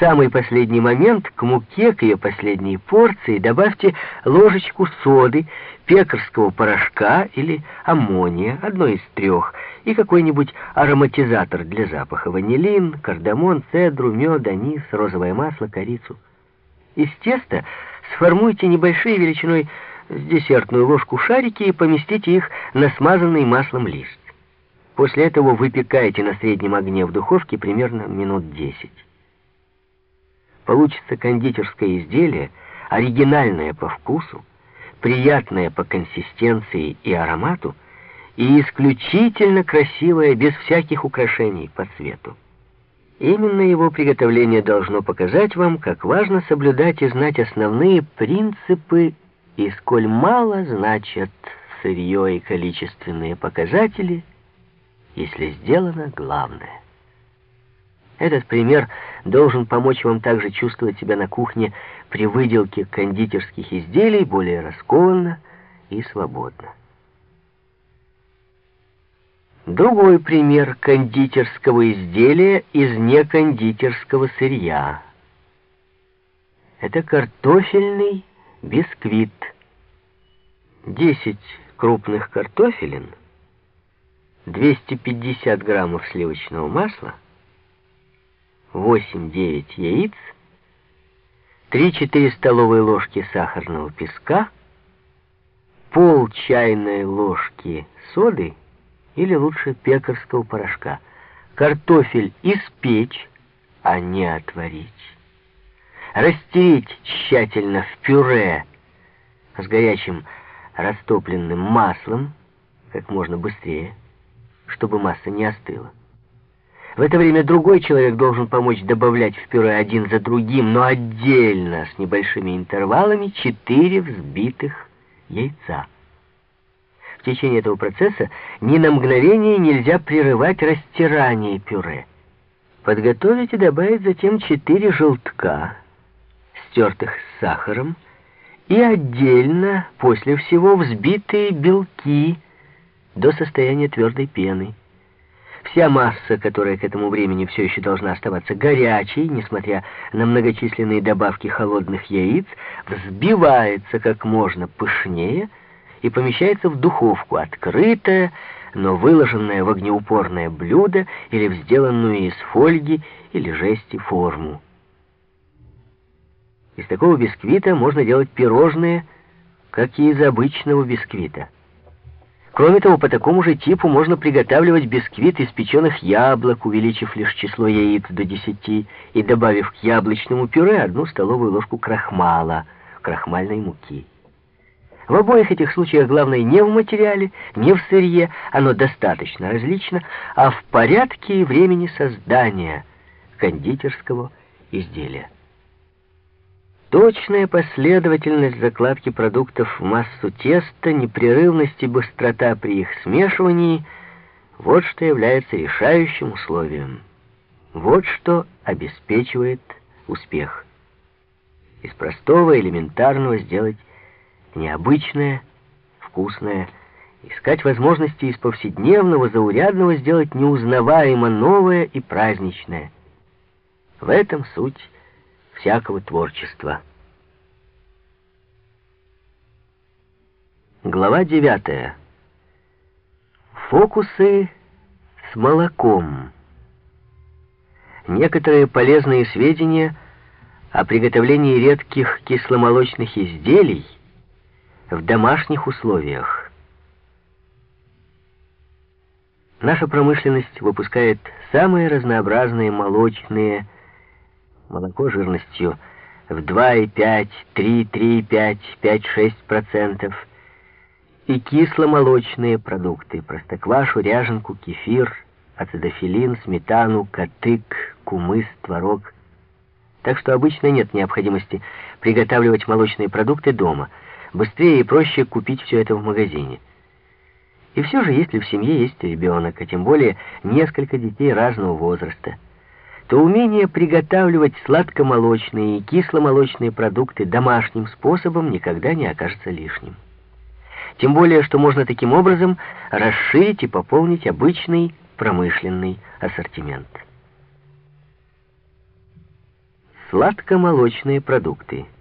самый последний момент к муке, к ее последней порции добавьте ложечку соды, пекарского порошка или аммония, одно из трех, и какой-нибудь ароматизатор для запаха, ванилин, кардамон, цедру, мед, анис, розовое масло, корицу. Из теста сформуйте небольшие величиной с десертную ложку шарики и поместите их на смазанный маслом лист. После этого выпекайте на среднем огне в духовке примерно минут 10. Получится кондитерское изделие, оригинальное по вкусу, приятное по консистенции и аромату и исключительно красивое, без всяких украшений по цвету. Именно его приготовление должно показать вам, как важно соблюдать и знать основные принципы, и сколь мало значат сырье и количественные показатели, если сделано главное. Этот пример должен помочь вам также чувствовать себя на кухне при выделке кондитерских изделий более раскованно и свободно. Другой пример кондитерского изделия из некондитерского сырья. Это картофельный бисквит. 10 крупных картофелин, 250 граммов сливочного масла, 8-9 яиц, 3-4 столовые ложки сахарного песка, пол чайной ложки соды или лучше пекарского порошка. Картофель испечь, а не отварить. Растереть тщательно в пюре с горячим растопленным маслом как можно быстрее, чтобы масса не остыла. В это время другой человек должен помочь добавлять в пюре один за другим, но отдельно, с небольшими интервалами, четыре взбитых яйца. В течение этого процесса ни на мгновение нельзя прерывать растирание пюре. Подготовить и добавить затем четыре желтка, стертых с сахаром, и отдельно, после всего, взбитые белки до состояния твердой пены. Вся масса, которая к этому времени все еще должна оставаться горячей, несмотря на многочисленные добавки холодных яиц, взбивается как можно пышнее и помещается в духовку, открытое, но выложенное в огнеупорное блюдо или в сделанную из фольги или жести форму. Из такого бисквита можно делать пирожные, как и из обычного бисквита. Кроме того, по такому же типу можно приготавливать бисквит из печеных яблок, увеличив лишь число яиц до 10 и добавив к яблочному пюре одну столовую ложку крахмала, крахмальной муки. В обоих этих случаях главное не в материале, не в сырье, оно достаточно различно, а в порядке и времени создания кондитерского изделия. Точная последовательность закладки продуктов в массу теста, непрерывность и быстрота при их смешивании — вот что является решающим условием. Вот что обеспечивает успех. Из простого, элементарного сделать необычное, вкусное, искать возможности из повседневного, заурядного сделать неузнаваемо новое и праздничное. В этом суть всякого творчества. Глава 9. Фокусы с молоком. Некоторые полезные сведения о приготовлении редких кисломолочных изделий в домашних условиях. Наша промышленность выпускает самые разнообразные молочные молоко жирностью в 2,5, 3, 3,5, 5-6% и кисломолочные продукты, простоквашу, ряженку, кефир, ацидофилин, сметану, катык, кумыс, творог. Так что обычно нет необходимости приготавливать молочные продукты дома. Быстрее и проще купить все это в магазине. И все же, если в семье есть ребенок, а тем более несколько детей разного возраста, то умение приготавливать сладкомолочные и кисломолочные продукты домашним способом никогда не окажется лишним. Тем более, что можно таким образом расширить и пополнить обычный промышленный ассортимент. Сладкомолочные продукты –